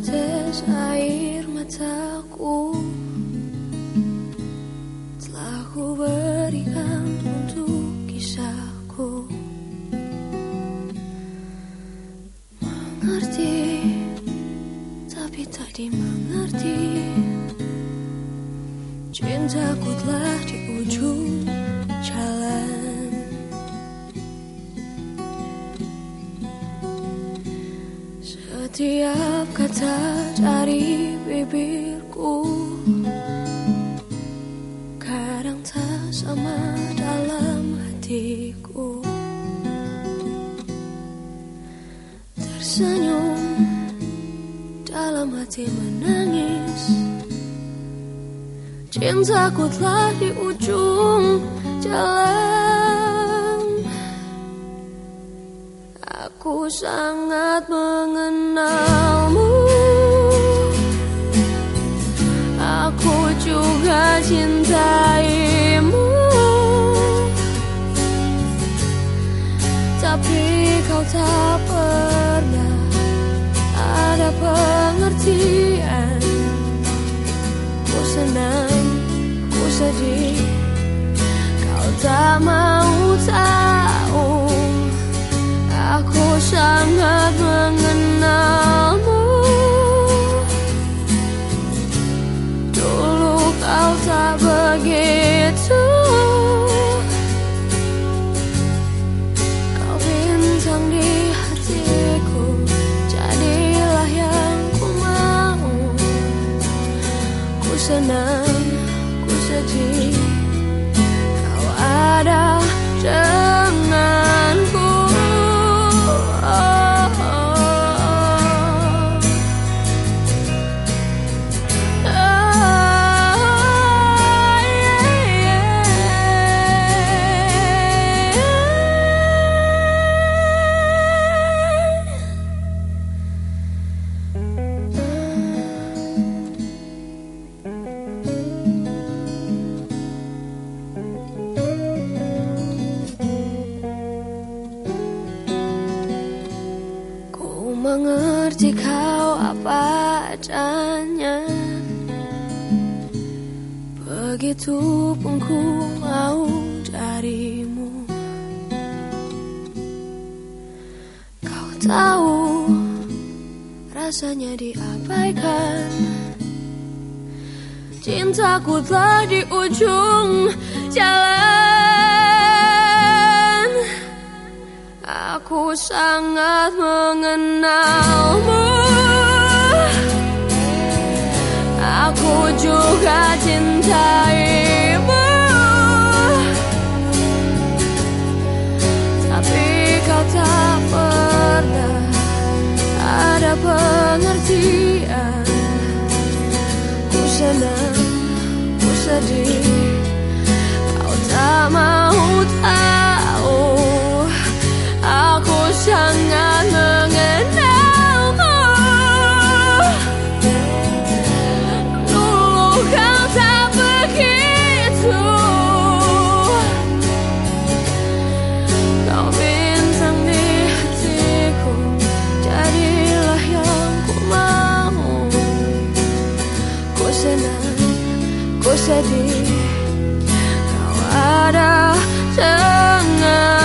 Tetes air mataku. Telah ku berikan untuk kisahku. Mengerti Tapi tak dimengerti. Cintaku telah di ujung Kata dari bibirku. Kadang tak sama dalam hatiku. Tersenyum dalam hati menangis. Cintaku telah di ujung jalan. Aku sangat mengenalmu juga cintaimu Tapi kau tak pernah ada pengertian. Ku senang, ku sedih. Kau tak mau Dulu kau tak begitu mengerti kau apa adanya. Begitu pun ku mau darimu. Kau tahu rasanya diabaikan. Cintaku telah di ujung jalan Aku sangat mengenalmu. Aku juga cintaimu. Tapi kau tak pernah ada pengertian. Ku senang, ku sedih. Kau tak mau ku sedih Kau ada denganku